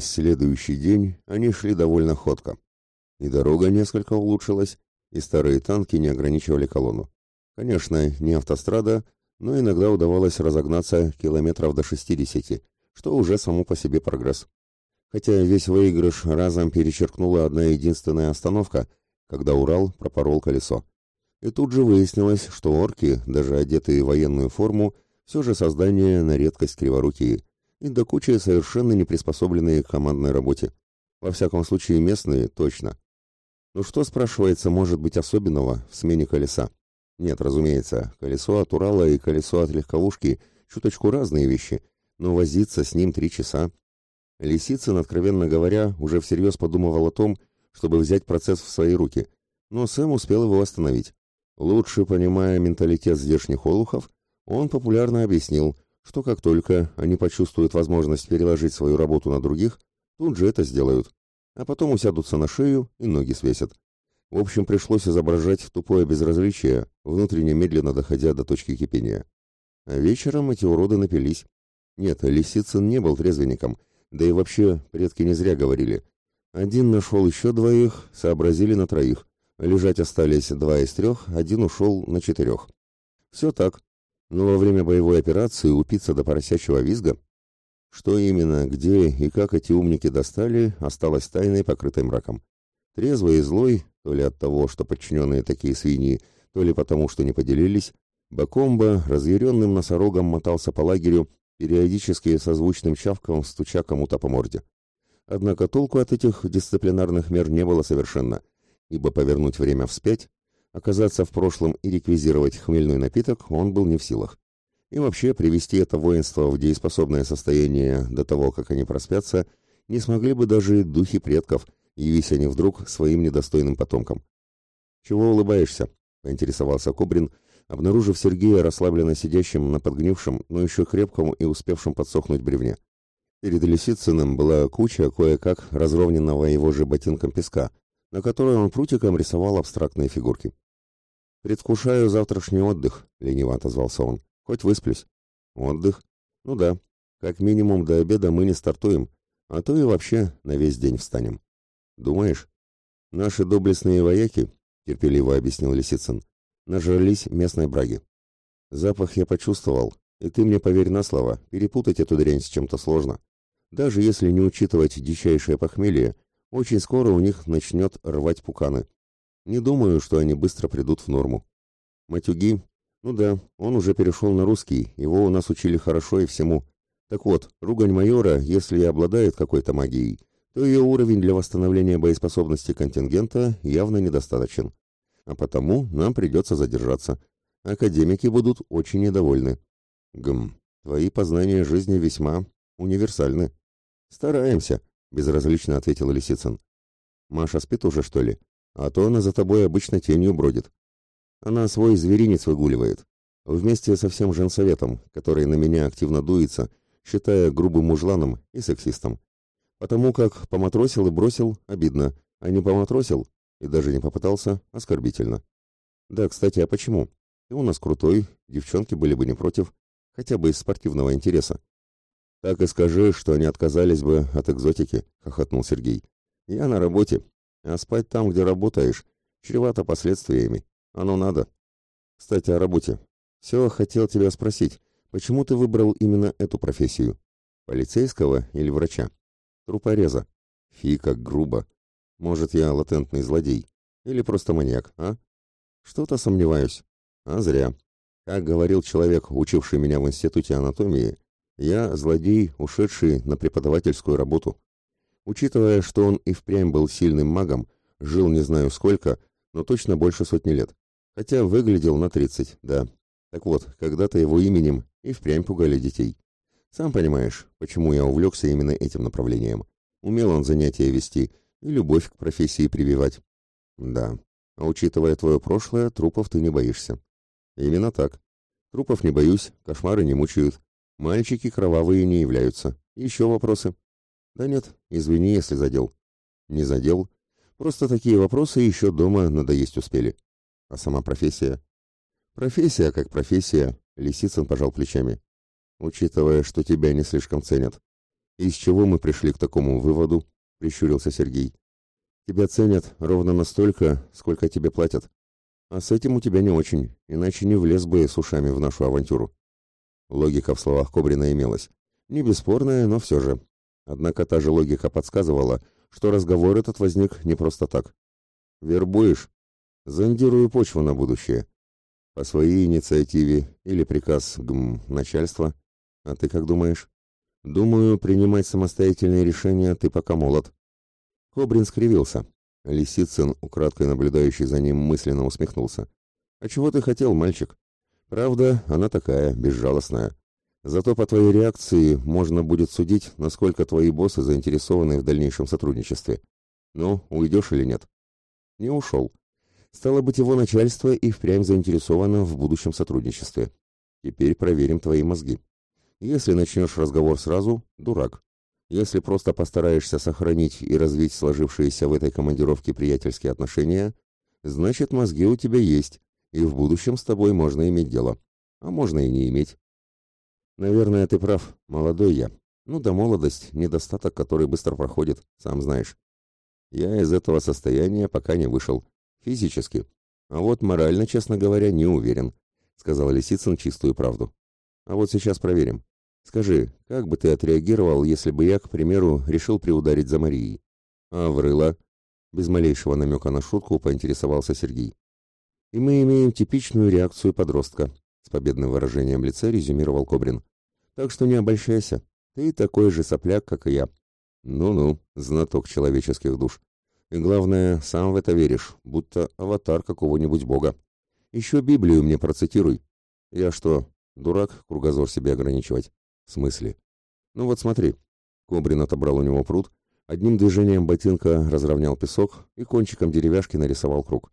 Весь следующий день они шли довольно ходко. И дорога несколько улучшилась, и старые танки не ограничивали колонну. Конечно, не автострада, но иногда удавалось разогнаться километров до 60, что уже само по себе прогресс. Хотя весь выигрыш разом перечеркнула одна единственная остановка, когда Урал пропорол колесо. И тут же выяснилось, что орки, даже одетые в военную форму, все же создание на редкость криворукие, и до кучи совершенно не приспособленные к командной работе. Во всяком случае, местные точно. Ну что, спрашивается, может быть особенного в смене колеса? Нет, разумеется, колесо от Урала и колесо от легковушки чуточку разные вещи, но возиться с ним три часа. Лисицын, откровенно говоря, уже всерьез подумывал о том, чтобы взять процесс в свои руки, но Сэм успел его остановить. Лучше понимая менталитет здешних олухов, он популярно объяснил, что как только они почувствуют возможность переложить свою работу на других, тут же это сделают а потом усядутся на шею и ноги свесят. В общем, пришлось изображать тупое безразличие, внутренне медленно доходя до точки кипения. А вечером эти уроды напились. Нет, Лисицын не был трезвенником, да и вообще предки не зря говорили. Один нашел еще двоих, сообразили на троих. Лежать остались два из трех, один ушел на четырех. Все так. Но во время боевой операции упиться до поросячьего визга что именно, где и как эти умники достали, осталось тайной, покрытой мраком. Трезвый и злой, то ли от того, что подчиненные такие свиньи, то ли потому, что не поделились, Бакомба разъяренным носорогом мотался по лагерю, периодически созвучным чавком стуча кому-то по морде. Однако толку от этих дисциплинарных мер не было совершенно, ибо повернуть время вспять, оказаться в прошлом и реквизировать хмельной напиток он был не в силах. И вообще привести это воинство в дееспособное состояние до того, как они проспятся, не смогли бы даже духи предков, явись они вдруг своим недостойным потомкам. «Чего улыбаешься?» — поинтересовался Кобрин, обнаружив Сергея расслабленно сидящим на подгнившем, но еще крепком и успевшем подсохнуть бревне. Перед Лисицыным была куча кое-как разровненного его же ботинком песка, на которой он прутиком рисовал абстрактные фигурки. «Предвкушаю завтрашний отдых», — лениво отозвался он. Хоть высплюсь. Отдых? Ну да. Как минимум до обеда мы не стартуем, а то и вообще на весь день встанем. Думаешь? Наши доблестные вояки, терпеливо объяснил Лисицын, нажрались местной браги. Запах я почувствовал, и ты мне поверь на слово, перепутать эту дрянь с чем-то сложно. Даже если не учитывать дичайшее похмелье, очень скоро у них начнет рвать пуканы. Не думаю, что они быстро придут в норму. Матюги ну да, он уже перешел на русский, его у нас учили хорошо и всему. Так вот, ругань майора, если и обладает какой-то магией, то ее уровень для восстановления боеспособности контингента явно недостаточен. А потому нам придется задержаться. Академики будут очень недовольны. Гм, твои познания жизни весьма универсальны. Стараемся, безразлично ответил Лисицын. Маша спит уже, что ли? А то она за тобой обычно тенью бродит. Она свой зверинец выгуливает. Вместе со всем женсоветом, который на меня активно дуется, считая грубым мужланом и сексистом. Потому как поматросил и бросил – обидно, а не поматросил и даже не попытался – оскорбительно. Да, кстати, а почему? Ты у нас крутой, девчонки были бы не против, хотя бы из спортивного интереса. Так и скажи, что они отказались бы от экзотики, хохотнул Сергей. Я на работе, а спать там, где работаешь, чревато последствиями. Оно надо. Кстати, о работе. Все хотел тебя спросить, почему ты выбрал именно эту профессию? Полицейского или врача? Трупореза. Фи, как грубо. Может, я латентный злодей? Или просто маньяк, а? Что-то сомневаюсь. А зря. Как говорил человек, учивший меня в институте анатомии, я злодей, ушедший на преподавательскую работу. Учитывая, что он и впрямь был сильным магом, жил не знаю сколько, но точно больше сотни лет. Хотя выглядел на 30, да. Так вот, когда-то его именем и впрямь пугали детей. Сам понимаешь, почему я увлекся именно этим направлением. Умел он занятия вести и любовь к профессии прививать. Да, а учитывая твое прошлое, трупов ты не боишься. Именно так. Трупов не боюсь, кошмары не мучают. Мальчики кровавые не являются. Еще вопросы? Да нет, извини, если задел. Не задел. Просто такие вопросы еще дома надоесть успели. А сама профессия? Профессия как профессия, Лисицын пожал плечами. Учитывая, что тебя не слишком ценят. Из чего мы пришли к такому выводу? Прищурился Сергей. Тебя ценят ровно настолько, сколько тебе платят. А с этим у тебя не очень, иначе не влез бы с ушами в нашу авантюру. Логика в словах Кобрина имелась. Не бесспорная, но все же. Однако та же логика подсказывала, что разговор этот возник не просто так. «Вербуешь?» «Зондирую почву на будущее. По своей инициативе или приказ гм, начальства. А ты как думаешь?» «Думаю, принимать самостоятельные решения ты пока молод». Кобрин скривился. Лисицын, украдкой наблюдающий за ним, мысленно усмехнулся. «А чего ты хотел, мальчик? Правда, она такая, безжалостная. Зато по твоей реакции можно будет судить, насколько твои боссы заинтересованы в дальнейшем сотрудничестве. Ну, уйдешь или нет? Не ушел. Стало быть, его начальство и впрямь заинтересовано в будущем сотрудничестве. Теперь проверим твои мозги. Если начнешь разговор сразу – дурак. Если просто постараешься сохранить и развить сложившиеся в этой командировке приятельские отношения, значит, мозги у тебя есть, и в будущем с тобой можно иметь дело. А можно и не иметь. Наверное, ты прав, молодой я. Ну да молодость – недостаток, который быстро проходит, сам знаешь. Я из этого состояния пока не вышел. Физически. А вот морально, честно говоря, не уверен, сказал Лисицын чистую правду. А вот сейчас проверим. Скажи, как бы ты отреагировал, если бы я, к примеру, решил приударить за Марией? А врыла? Без малейшего намека на шутку поинтересовался Сергей. И мы имеем типичную реакцию подростка, с победным выражением лица резюмировал Кобрин. Так что не обольщайся. Ты такой же сопляк, как и я. Ну-ну, знаток человеческих душ. И главное, сам в это веришь, будто аватар какого-нибудь бога. Еще Библию мне процитируй. Я что, дурак, кругозор себе ограничивать? В смысле? Ну вот смотри. Кобрин отобрал у него пруд, одним движением ботинка разровнял песок и кончиком деревяшки нарисовал круг.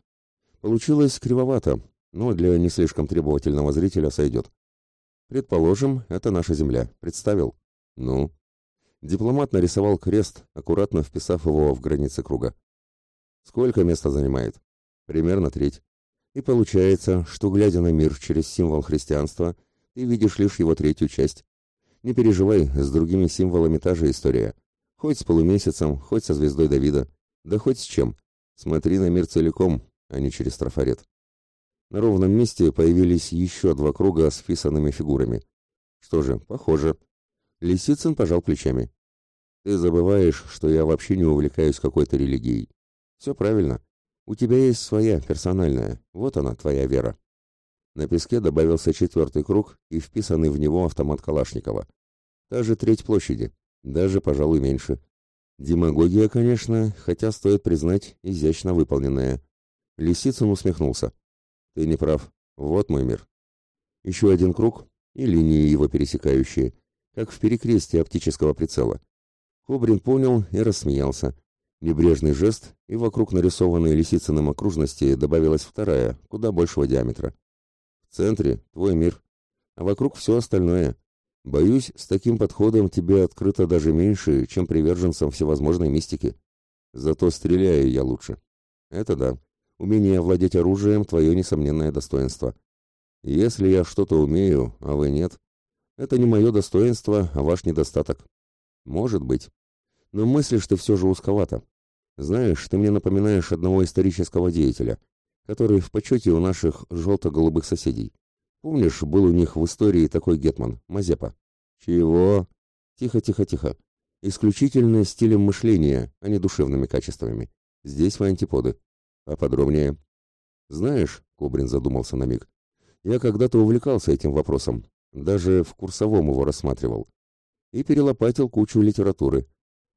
Получилось кривовато, но для не слишком требовательного зрителя сойдет. Предположим, это наша земля. Представил? Ну? Дипломат нарисовал крест, аккуратно вписав его в границы круга. Сколько места занимает? Примерно треть. И получается, что, глядя на мир через символ христианства, ты видишь лишь его третью часть. Не переживай, с другими символами та же история. Хоть с полумесяцем, хоть со звездой Давида, да хоть с чем. Смотри на мир целиком, а не через трафарет. На ровном месте появились еще два круга с вписанными фигурами. Что же, похоже. Лисицын пожал плечами. Ты забываешь, что я вообще не увлекаюсь какой-то религией. Все правильно. У тебя есть своя, персональная. Вот она, твоя вера. На песке добавился четвертый круг и вписанный в него автомат Калашникова. Та же треть площади. Даже, пожалуй, меньше. Демагогия, конечно, хотя, стоит признать, изящно выполненная. Лисицын усмехнулся. Ты не прав. Вот мой мир. Еще один круг и линии его пересекающие, как в перекрестии оптического прицела. Кобрин понял и рассмеялся. Небрежный жест, и вокруг нарисованной лисицыным окружности добавилась вторая, куда большего диаметра. В центре твой мир, а вокруг все остальное. Боюсь, с таким подходом тебе открыто даже меньше, чем приверженцам всевозможной мистики. Зато стреляю я лучше. Это да. Умение владеть оружием – твое несомненное достоинство. Если я что-то умею, а вы нет, это не мое достоинство, а ваш недостаток. Может быть. Но мыслишь ты все же узковато. Знаешь, ты мне напоминаешь одного исторического деятеля, который в почете у наших желто-голубых соседей. Помнишь, был у них в истории такой гетман, Мазепа? Чего? Тихо, тихо, тихо. Исключительно стилем мышления, а не душевными качествами. Здесь вы антиподы. А подробнее? Знаешь, Кобрин задумался на миг, я когда-то увлекался этим вопросом, даже в курсовом его рассматривал. И перелопатил кучу литературы.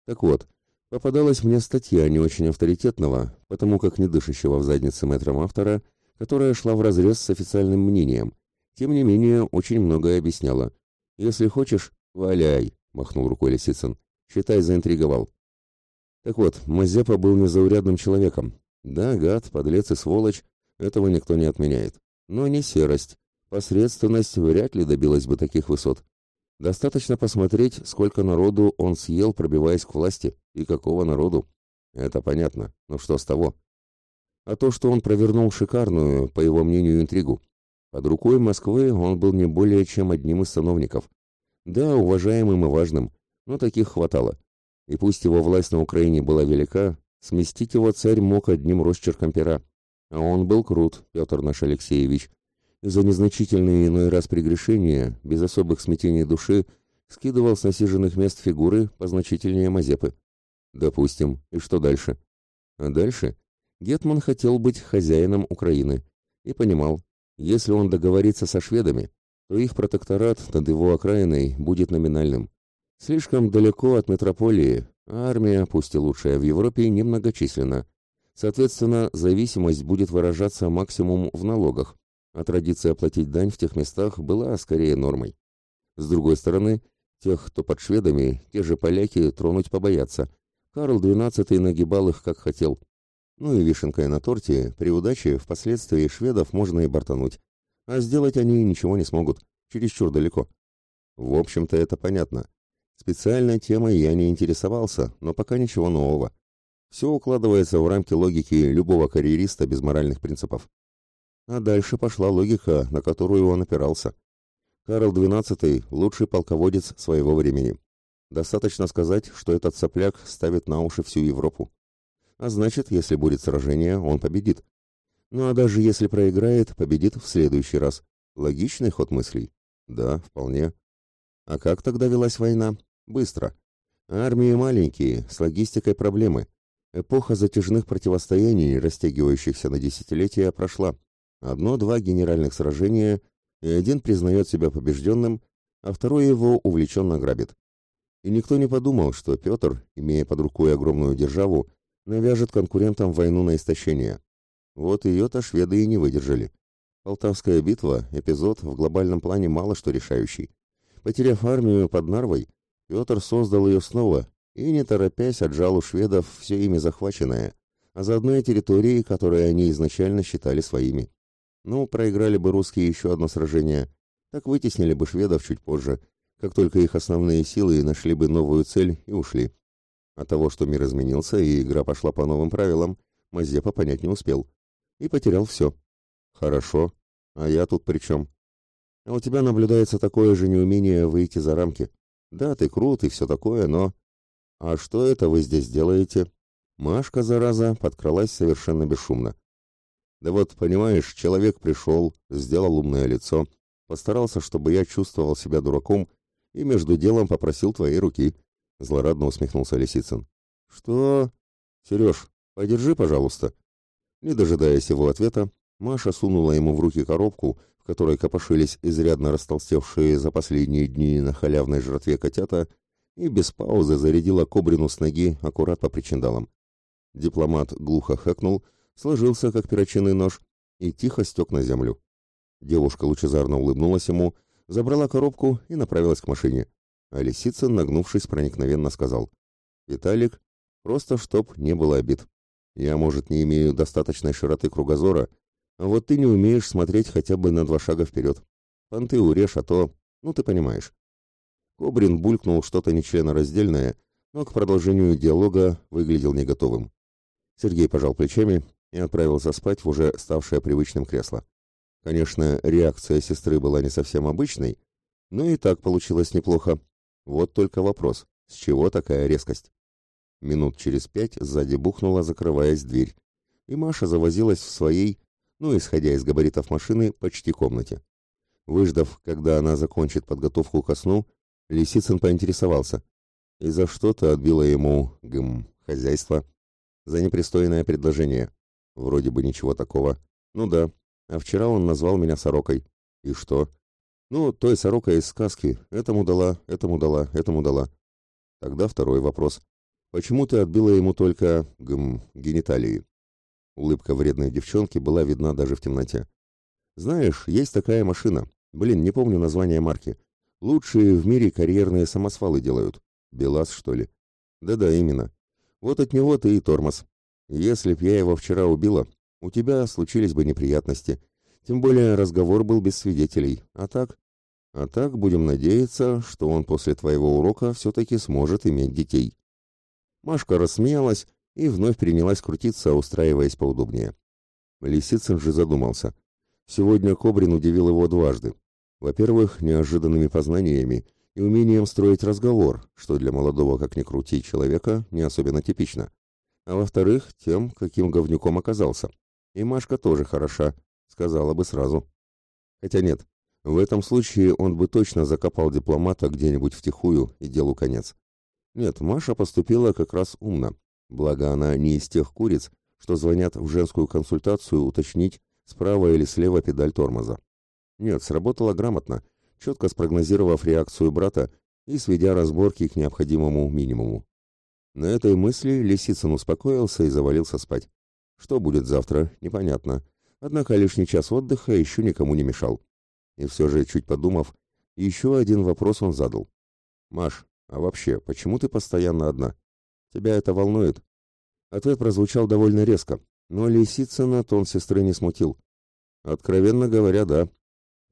Так вот, попадалась мне статья не очень авторитетного, потому как не дышащего в заднице метром автора, которая шла вразрез с официальным мнением. Тем не менее, очень многое объясняла. Если хочешь, валяй, махнул рукой Лисицын. Считай, заинтриговал. Так вот, Мазепа был незаурядным человеком, да, гад, подлец и сволочь, этого никто не отменяет. Но не серость. Посредственность вряд ли добилась бы таких высот. Достаточно посмотреть, сколько народу он съел, пробиваясь к власти, и какого народу. Это понятно, но что с того? А то, что он провернул шикарную, по его мнению, интригу. Под рукой Москвы он был не более чем одним из сановников. Да, уважаемым и важным, но таких хватало. И пусть его власть на Украине была велика, сместить его царь мог одним росчерком пера. А он был крут, Петр наш Алексеевич. За незначительные иной раз прегрешения, без особых смятений души, скидывал с насиженных мест фигуры позначительнее Мазепы. Допустим. И что дальше? А дальше Гетман хотел быть хозяином Украины и понимал, если он договорится со шведами, то их протекторат над его окраиной будет номинальным. Слишком далеко от метрополии, армия, пусть и лучшая в Европе, немногочисленна. Соответственно, зависимость будет выражаться максимум в налогах, а традиция платить дань в тех местах была скорее нормой. С другой стороны, тех, кто под шведами, те же поляки тронуть побоятся. Карл XII нагибал их как хотел. Ну и вишенкой на торте, при удаче, впоследствии шведов можно и бортануть. А сделать они ничего не смогут, чересчур далеко. В общем-то, это понятно. Специальной темой я не интересовался, но пока ничего нового. Все укладывается в рамки логики любого карьериста без моральных принципов. А дальше пошла логика, на которую он опирался. Карл XII – лучший полководец своего времени. Достаточно сказать, что этот сопляк ставит на уши всю Европу. А значит, если будет сражение, он победит. Ну а даже если проиграет, победит в следующий раз. Логичный ход мыслей? Да, вполне. А как тогда велась война? Быстро. Армии маленькие, с логистикой проблемы. Эпоха затяжных противостояний, растягивающихся на десятилетия, прошла. Одно-два генеральных сражения, и один признает себя побежденным, а второй его увлеченно грабит. И никто не подумал, что Петр, имея под рукой огромную державу, навяжет конкурентам войну на истощение. Вот ее-то шведы и не выдержали. Полтавская битва – эпизод в глобальном плане мало что решающий. Потеряв армию под Нарвой, Петр создал ее снова и, не торопясь, отжал у шведов все ими захваченное, а заодно и территории, которые они изначально считали своими. Ну, проиграли бы русские еще одно сражение, так вытеснили бы шведов чуть позже – как только их основные силы нашли бы новую цель и ушли. От того, что мир изменился и игра пошла по новым правилам, Мазепа понять не успел. И потерял все. Хорошо. А я тут при чем? А у тебя наблюдается такое же неумение выйти за рамки. Да, ты крут и все такое, но... А что это вы здесь делаете? Машка, зараза, подкралась совершенно бесшумно. Да вот, понимаешь, человек пришел, сделал умное лицо, постарался, чтобы я чувствовал себя дураком и между делом попросил твоей руки. Злорадно усмехнулся Лисицын. Что? Сереж, подержи, пожалуйста. Не дожидаясь его ответа, Маша сунула ему в руки коробку, в которой копошились изрядно растолстевшие за последние дни на халявной жратве котята, и без паузы зарядила Кобрину с ноги аккурат по причиндалам. Дипломат глухо хэкнул, сложился, как перочинный нож, и тихо стек на землю. Девушка лучезарно улыбнулась ему, забрала коробку и направилась к машине. А Лисицын, нагнувшись, проникновенно сказал. «Виталик, просто чтоб не было обид. Я, может, не имею достаточной широты кругозора, а вот ты не умеешь смотреть хотя бы на два шага вперед. Понты урежь, а то... Ну, ты понимаешь». Кобрин булькнул что-то нечленораздельное, но к продолжению диалога выглядел не готовым. Сергей пожал плечами и отправился спать в уже ставшее привычным кресло. Конечно, реакция сестры была не совсем обычной, но и так получилось неплохо. Вот только вопрос, с чего такая резкость? Минут через пять сзади бухнула, закрываясь дверь, и Маша завозилась в своей, ну, исходя из габаритов машины, почти комнате. Выждав, когда она закончит подготовку ко сну, Лисицын поинтересовался. И за что ты отбила ему, гм, хозяйство? За непристойное предложение. Вроде бы ничего такого. Ну да, а вчера он назвал меня сорокой. И что? Ну, той сорокой из сказки. Этому дала, этому дала, этому дала. Тогда второй вопрос. Почему ты отбила ему только, гм, гениталии? Улыбка вредной девчонки была видна даже в темноте. Знаешь, есть такая машина. Блин, не помню название марки. Лучшие в мире карьерные самосвалы делают. БелАЗ, что ли? Да-да, именно. Вот от него ты и тормоз. Если б я его вчера убила, у тебя случились бы неприятности. Тем более разговор был без свидетелей. А так? А так будем надеяться, что он после твоего урока все-таки сможет иметь детей. Машка рассмеялась и вновь принялась крутиться, устраиваясь поудобнее. Лисицын же задумался. Сегодня Кобрин удивил его дважды. Во-первых, неожиданными познаниями, и умением строить разговор, что для молодого, как ни крути, человека не особенно типично. А во-вторых, тем, каким говнюком оказался. И Машка тоже хороша, сказала бы сразу. Хотя нет, в этом случае он бы точно закопал дипломата где-нибудь втихую и делу конец. Нет, Маша поступила как раз умно, благо она не из тех куриц, что звонят в женскую консультацию уточнить, справа или слева педаль тормоза. Нет, сработала грамотно, четко спрогнозировав реакцию брата и сведя разборки к необходимому минимуму. На этой мысли Лисицын успокоился и завалился спать. Что будет завтра, непонятно. Однако лишний час отдыха еще никому не мешал. И все же, чуть подумав, еще один вопрос он задал. «Маш, а вообще, почему ты постоянно одна? Тебя это волнует?» Ответ прозвучал довольно резко, но Лисицына тон сестры не смутил. «Откровенно говоря, да.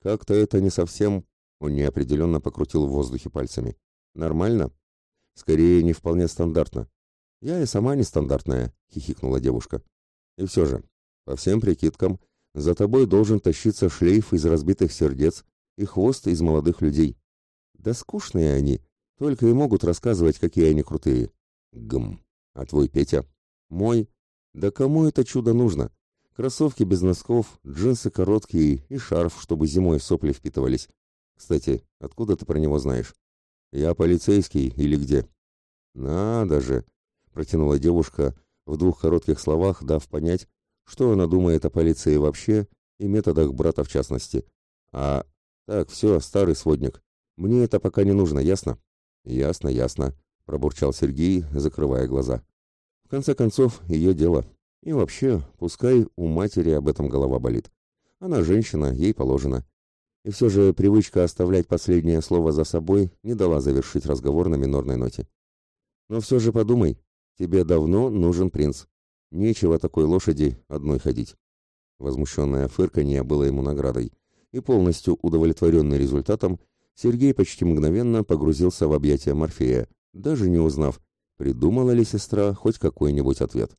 Как-то это не совсем...» Он неопределенно покрутил в воздухе пальцами. «Нормально?» «Скорее, не вполне стандартно». «Я и сама нестандартная», — хихикнула девушка. «И все же, по всем прикидкам, за тобой должен тащиться шлейф из разбитых сердец и хвост из молодых людей. Да скучные они, только и могут рассказывать, какие они крутые. Гм. А твой Петя? Мой? Да кому это чудо нужно? Кроссовки без носков, джинсы короткие и шарф, чтобы зимой сопли впитывались. Кстати, откуда ты про него знаешь? Я полицейский или где? Надо же, протянула девушка, в двух коротких словах дав понять, что она думает о полиции вообще и методах брата в частности. А так, все, старый сводник. Мне это пока не нужно, ясно? Ясно, ясно, пробурчал Сергей, закрывая глаза. В конце концов, ее дело. И вообще, пускай у матери об этом голова болит. Она женщина, ей положено. И все же привычка оставлять последнее слово за собой не дала завершить разговор на минорной ноте. Но все же подумай, тебе давно нужен принц. Нечего такой лошади одной ходить. Возмущенное фырканье было ему наградой, и полностью удовлетворенный результатом, Сергей почти мгновенно погрузился в объятия Морфея, даже не узнав, придумала ли сестра хоть какой-нибудь ответ.